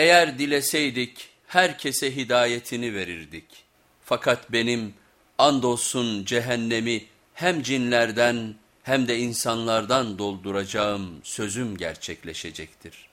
Eğer dileseydik herkese hidayetini verirdik. Fakat benim andolsun cehennemi hem cinlerden hem de insanlardan dolduracağım sözüm gerçekleşecektir.''